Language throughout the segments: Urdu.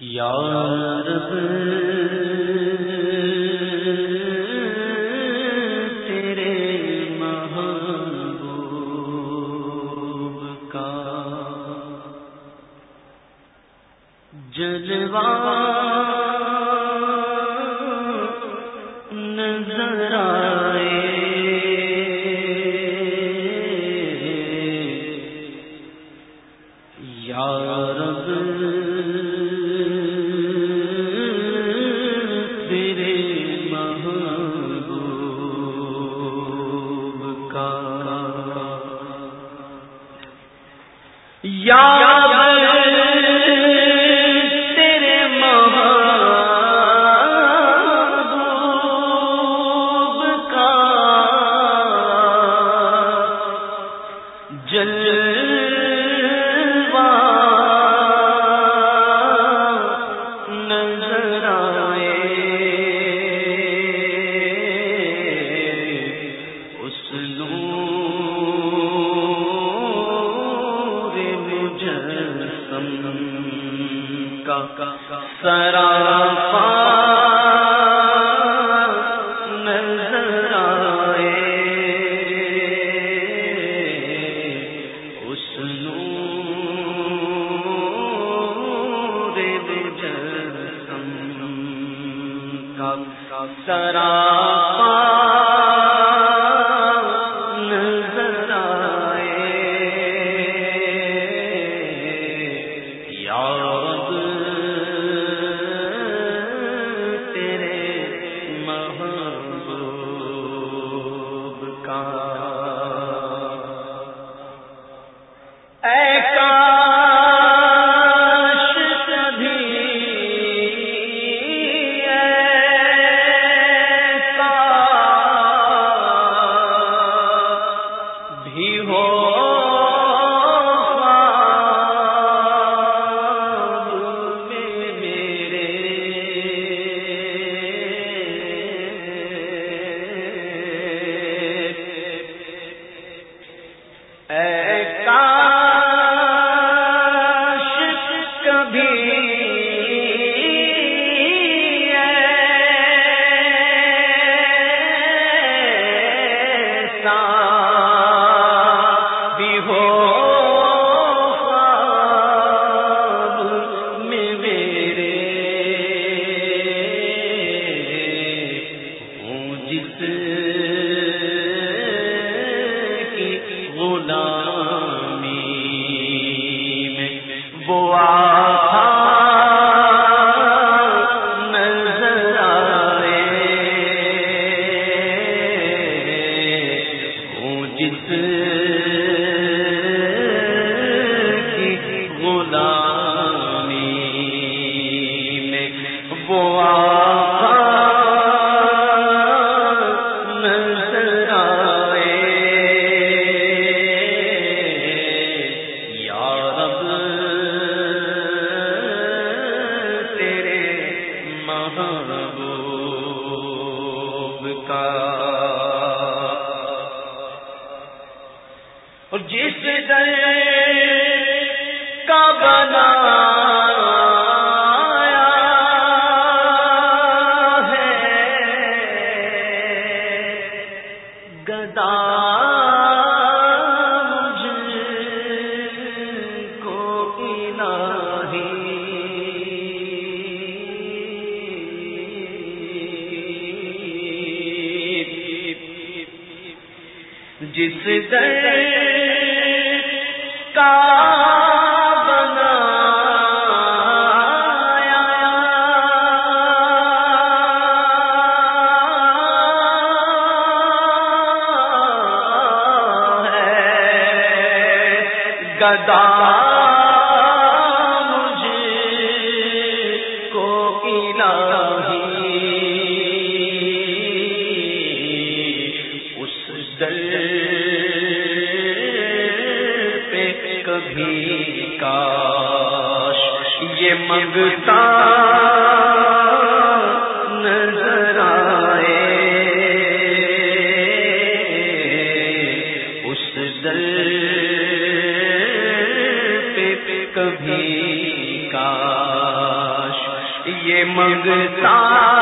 یا یا سرا محبوب کا۔ اور جس در کا بنا ہے گدا در کا یہ منگتا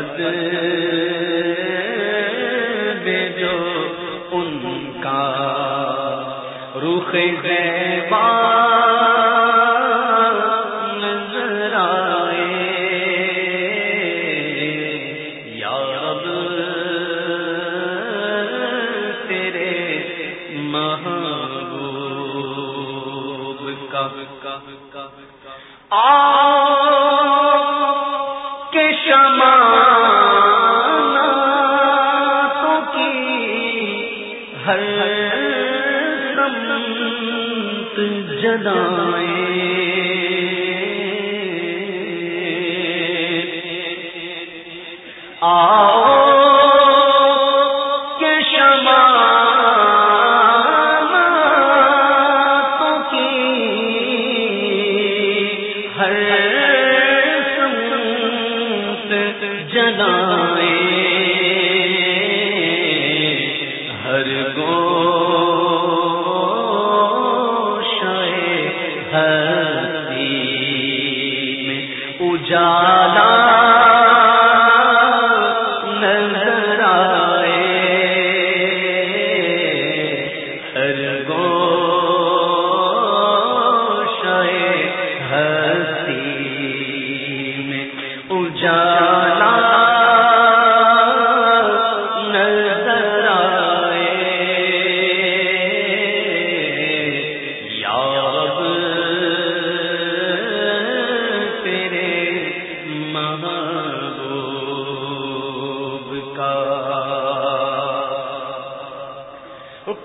محبت بھیجو ان کا روخ زیبا نظر آئے۔ یا رب تیرے محبوب کا ہر سمت جدائیں۔ آ اجالا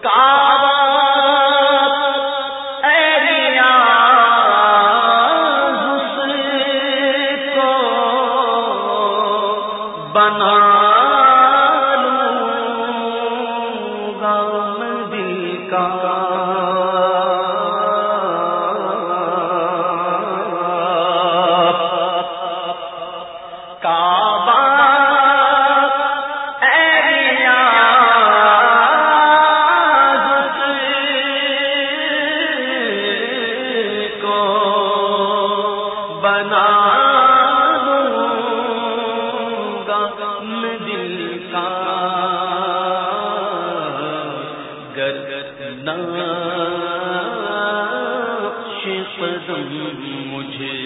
کعبہ نقش قدم مجھے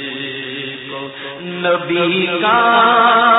کو نبی کا